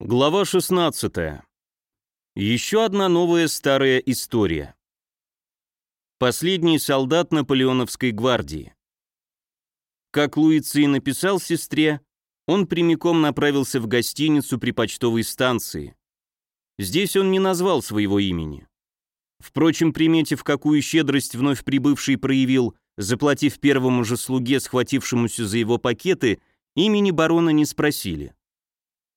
Глава 16. Еще одна новая старая история. Последний солдат Наполеоновской гвардии. Как Луиций написал сестре, он прямиком направился в гостиницу при почтовой станции. Здесь он не назвал своего имени. Впрочем, приметив, какую щедрость вновь прибывший проявил, заплатив первому же слуге, схватившемуся за его пакеты, имени барона не спросили.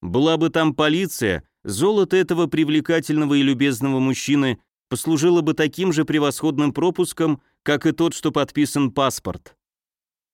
Была бы там полиция, золото этого привлекательного и любезного мужчины послужило бы таким же превосходным пропуском, как и тот, что подписан паспорт.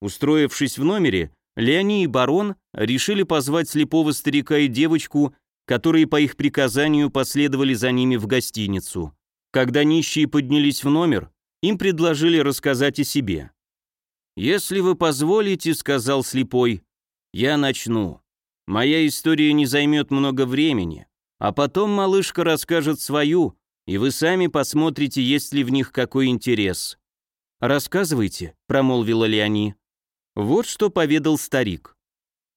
Устроившись в номере, Леони и барон решили позвать слепого старика и девочку, которые по их приказанию последовали за ними в гостиницу. Когда нищие поднялись в номер, им предложили рассказать о себе. «Если вы позволите», — сказал слепой, — «я начну. Моя история не займет много времени, а потом малышка расскажет свою, и вы сами посмотрите, есть ли в них какой интерес. «Рассказывайте», — промолвила Леони. Вот что поведал старик.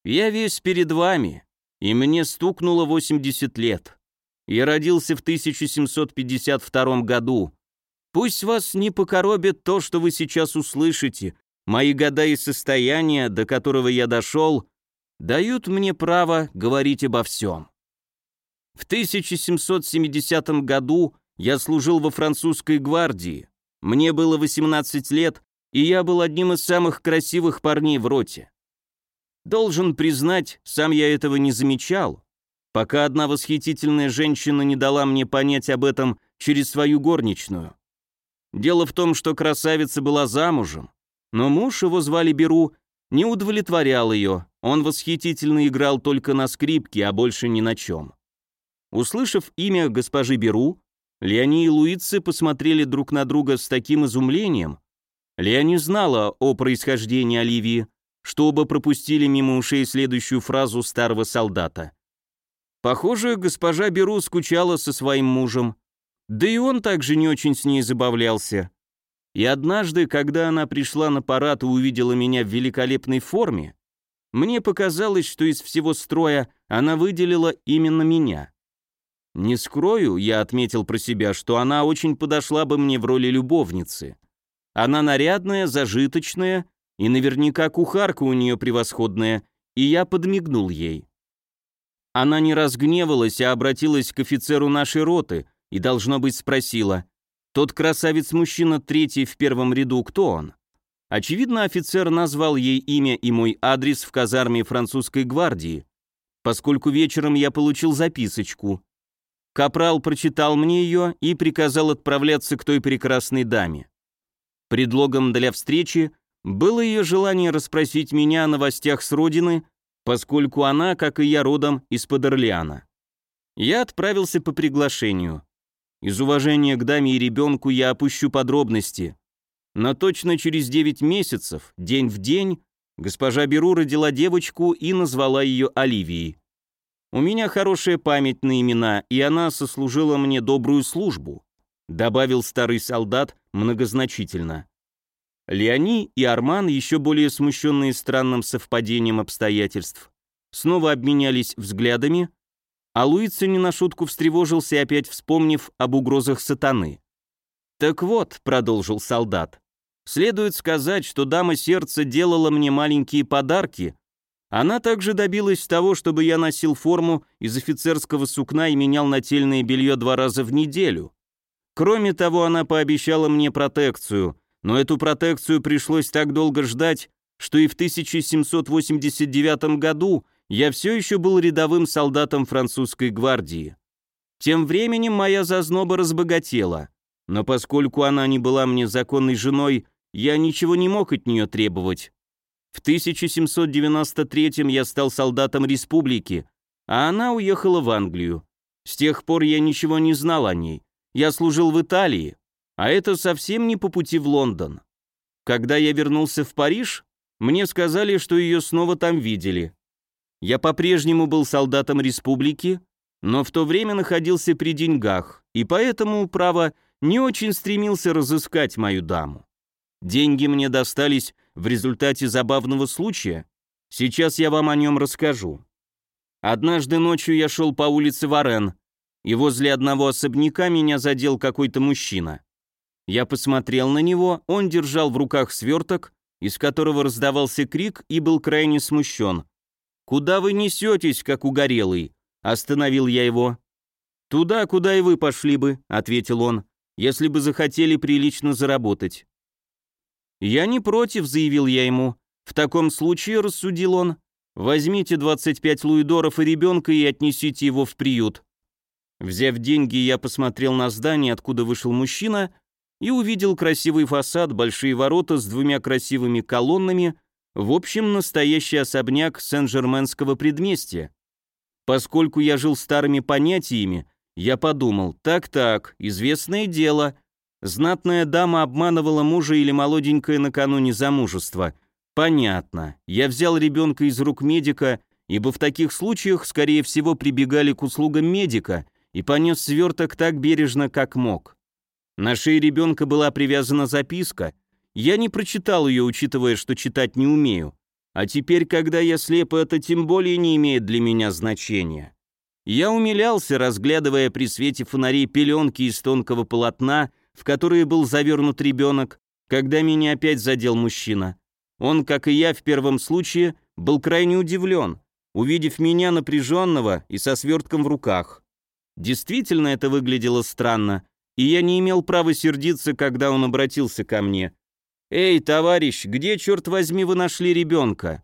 «Я весь перед вами, и мне стукнуло 80 лет. Я родился в 1752 году. Пусть вас не покоробит то, что вы сейчас услышите. Мои года и состояние, до которого я дошел, дают мне право говорить обо всем. В 1770 году я служил во французской гвардии. Мне было 18 лет, и я был одним из самых красивых парней в роте. Должен признать, сам я этого не замечал, пока одна восхитительная женщина не дала мне понять об этом через свою горничную. Дело в том, что красавица была замужем, но муж, его звали Беру, не удовлетворял ее, он восхитительно играл только на скрипке, а больше ни на чем. Услышав имя госпожи Беру, Леони и Луицы посмотрели друг на друга с таким изумлением. Леони знала о происхождении Оливии, что оба пропустили мимо ушей следующую фразу старого солдата. Похоже, госпожа Беру скучала со своим мужем. Да и он также не очень с ней забавлялся. И однажды, когда она пришла на парад и увидела меня в великолепной форме, мне показалось, что из всего строя она выделила именно меня. Не скрою, я отметил про себя, что она очень подошла бы мне в роли любовницы. Она нарядная, зажиточная, и наверняка кухарка у нее превосходная, и я подмигнул ей. Она не разгневалась, а обратилась к офицеру нашей роты и, должно быть, спросила, «Тот красавец-мужчина третий в первом ряду, кто он?» Очевидно, офицер назвал ей имя и мой адрес в казарме французской гвардии, поскольку вечером я получил записочку. Капрал прочитал мне ее и приказал отправляться к той прекрасной даме. Предлогом для встречи было ее желание расспросить меня о новостях с родины, поскольку она, как и я, родом из-под Орлеана. Я отправился по приглашению. Из уважения к даме и ребенку я опущу подробности, но точно через 9 месяцев, день в день, госпожа Беру родила девочку и назвала ее Оливией. У меня хорошая память на имена, и она сослужила мне добрую службу», добавил старый солдат многозначительно. Леони и Арман, еще более смущенные странным совпадением обстоятельств, снова обменялись взглядами, а Луица не на шутку встревожился, опять вспомнив об угрозах сатаны. «Так вот», — продолжил солдат, Следует сказать, что дама сердца делала мне маленькие подарки. Она также добилась того, чтобы я носил форму из офицерского сукна и менял нательное белье два раза в неделю. Кроме того, она пообещала мне протекцию, но эту протекцию пришлось так долго ждать, что и в 1789 году я все еще был рядовым солдатом французской гвардии. Тем временем моя зазноба разбогатела, но поскольку она не была мне законной женой, я ничего не мог от нее требовать. В 1793 я стал солдатом республики, а она уехала в Англию. С тех пор я ничего не знал о ней. Я служил в Италии, а это совсем не по пути в Лондон. Когда я вернулся в Париж, мне сказали, что ее снова там видели. Я по-прежнему был солдатом республики, но в то время находился при деньгах, и поэтому, право, не очень стремился разыскать мою даму. Деньги мне достались в результате забавного случая. Сейчас я вам о нем расскажу. Однажды ночью я шел по улице Варен, и возле одного особняка меня задел какой-то мужчина. Я посмотрел на него, он держал в руках сверток, из которого раздавался крик и был крайне смущен. «Куда вы несетесь, как угорелый?» Остановил я его. «Туда, куда и вы пошли бы», — ответил он, «если бы захотели прилично заработать». «Я не против», — заявил я ему. «В таком случае», — рассудил он, «возьмите 25 луидоров и ребенка и отнесите его в приют». Взяв деньги, я посмотрел на здание, откуда вышел мужчина, и увидел красивый фасад, большие ворота с двумя красивыми колоннами, в общем, настоящий особняк Сен-Жерменского предместья. Поскольку я жил старыми понятиями, я подумал, так-так, известное дело, знатная дама обманывала мужа или молоденькая накануне замужества. Понятно. Я взял ребенка из рук медика, ибо в таких случаях, скорее всего, прибегали к услугам медика, и понес сверток так бережно, как мог. На шее ребенка была привязана записка. Я не прочитал ее, учитывая, что читать не умею. А теперь, когда я слеп, это тем более не имеет для меня значения. Я умилялся, разглядывая при свете фонарей пеленки из тонкого полотна, в которые был завернут ребенок, когда меня опять задел мужчина. Он, как и я в первом случае, был крайне удивлен, увидев меня напряженного и со свертком в руках. Действительно это выглядело странно, и я не имел права сердиться, когда он обратился ко мне. «Эй, товарищ, где, черт возьми, вы нашли ребенка?»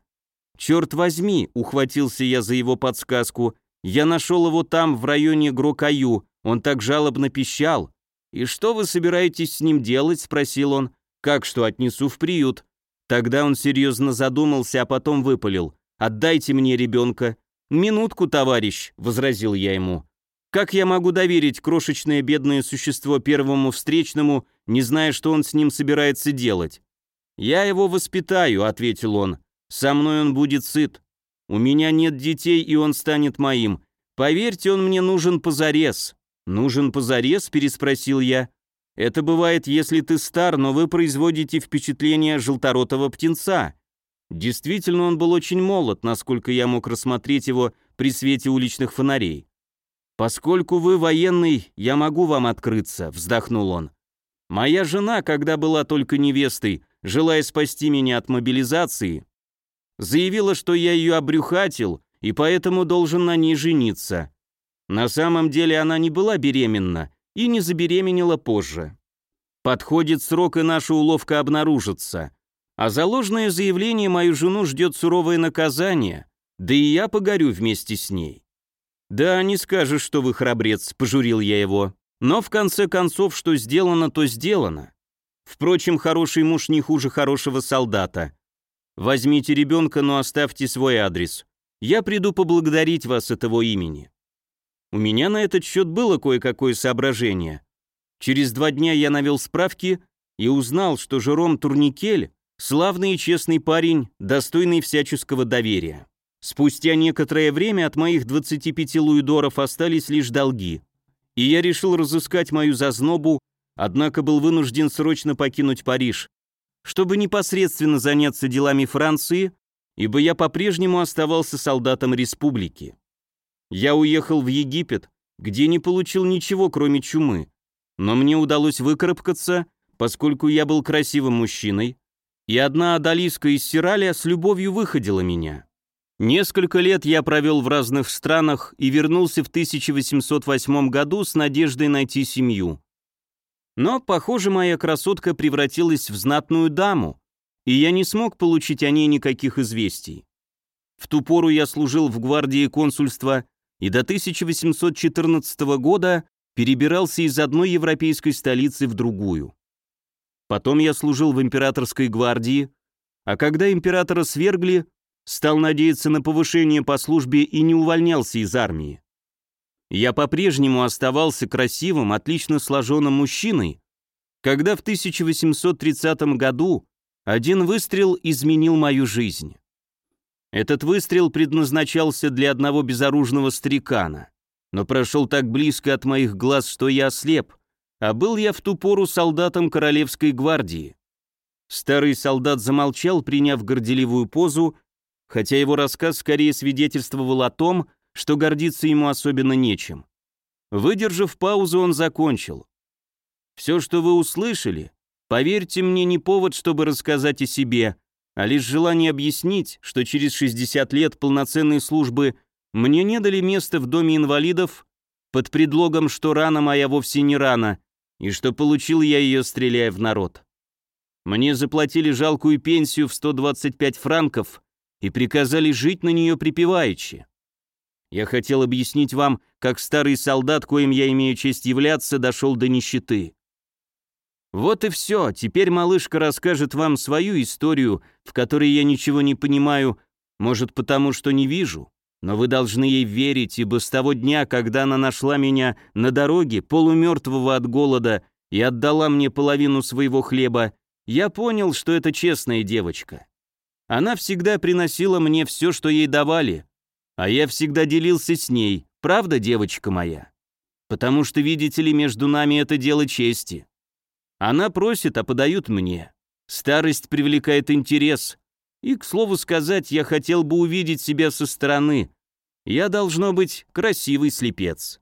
«Черт возьми», — ухватился я за его подсказку, «я нашел его там, в районе Грокаю, он так жалобно пищал». «И что вы собираетесь с ним делать?» — спросил он. «Как что, отнесу в приют?» Тогда он серьезно задумался, а потом выпалил. «Отдайте мне ребенка». «Минутку, товарищ», — возразил я ему. «Как я могу доверить крошечное бедное существо первому встречному, не зная, что он с ним собирается делать. «Я его воспитаю», — ответил он. «Со мной он будет сыт. У меня нет детей, и он станет моим. Поверьте, он мне нужен позарез». «Нужен позарез?» — переспросил я. «Это бывает, если ты стар, но вы производите впечатление желторотого птенца». Действительно, он был очень молод, насколько я мог рассмотреть его при свете уличных фонарей. «Поскольку вы военный, я могу вам открыться», — вздохнул он. Моя жена, когда была только невестой, желая спасти меня от мобилизации, заявила, что я ее обрюхатил и поэтому должен на ней жениться. На самом деле она не была беременна и не забеременела позже. Подходит срок, и наша уловка обнаружится. А за ложное заявление мою жену ждет суровое наказание, да и я погорю вместе с ней. «Да, не скажешь, что вы храбрец», — пожурил я его. Но в конце концов, что сделано, то сделано. Впрочем, хороший муж не хуже хорошего солдата. Возьмите ребенка, но оставьте свой адрес. Я приду поблагодарить вас от его имени. У меня на этот счет было кое-какое соображение. Через два дня я навел справки и узнал, что Жером Турникель – славный и честный парень, достойный всяческого доверия. Спустя некоторое время от моих 25 луидоров остались лишь долги и я решил разыскать мою зазнобу, однако был вынужден срочно покинуть Париж, чтобы непосредственно заняться делами Франции, ибо я по-прежнему оставался солдатом республики. Я уехал в Египет, где не получил ничего, кроме чумы, но мне удалось выкарабкаться, поскольку я был красивым мужчиной, и одна адалиска из Сираля с любовью выходила меня. Несколько лет я провел в разных странах и вернулся в 1808 году с надеждой найти семью. Но, похоже, моя красотка превратилась в знатную даму, и я не смог получить о ней никаких известий. В ту пору я служил в гвардии консульства и до 1814 года перебирался из одной европейской столицы в другую. Потом я служил в императорской гвардии, а когда императора свергли, стал надеяться на повышение по службе и не увольнялся из армии. Я по-прежнему оставался красивым, отлично сложенным мужчиной, когда в 1830 году один выстрел изменил мою жизнь. Этот выстрел предназначался для одного безоружного старикана, но прошел так близко от моих глаз, что я ослеп, а был я в ту пору солдатом Королевской гвардии. Старый солдат замолчал, приняв горделивую позу, хотя его рассказ скорее свидетельствовал о том, что гордиться ему особенно нечем. Выдержав паузу, он закончил. «Все, что вы услышали, поверьте мне, не повод, чтобы рассказать о себе, а лишь желание объяснить, что через 60 лет полноценной службы мне не дали места в доме инвалидов под предлогом, что рана моя вовсе не рана, и что получил я ее, стреляя в народ. Мне заплатили жалкую пенсию в 125 франков и приказали жить на нее припеваючи. Я хотел объяснить вам, как старый солдат, коим я имею честь являться, дошел до нищеты. Вот и все, теперь малышка расскажет вам свою историю, в которой я ничего не понимаю, может потому, что не вижу, но вы должны ей верить, ибо с того дня, когда она нашла меня на дороге, полумертвого от голода, и отдала мне половину своего хлеба, я понял, что это честная девочка. Она всегда приносила мне все, что ей давали, а я всегда делился с ней, правда, девочка моя? Потому что, видите ли, между нами это дело чести. Она просит, а подают мне. Старость привлекает интерес. И, к слову сказать, я хотел бы увидеть себя со стороны. Я, должно быть, красивый слепец.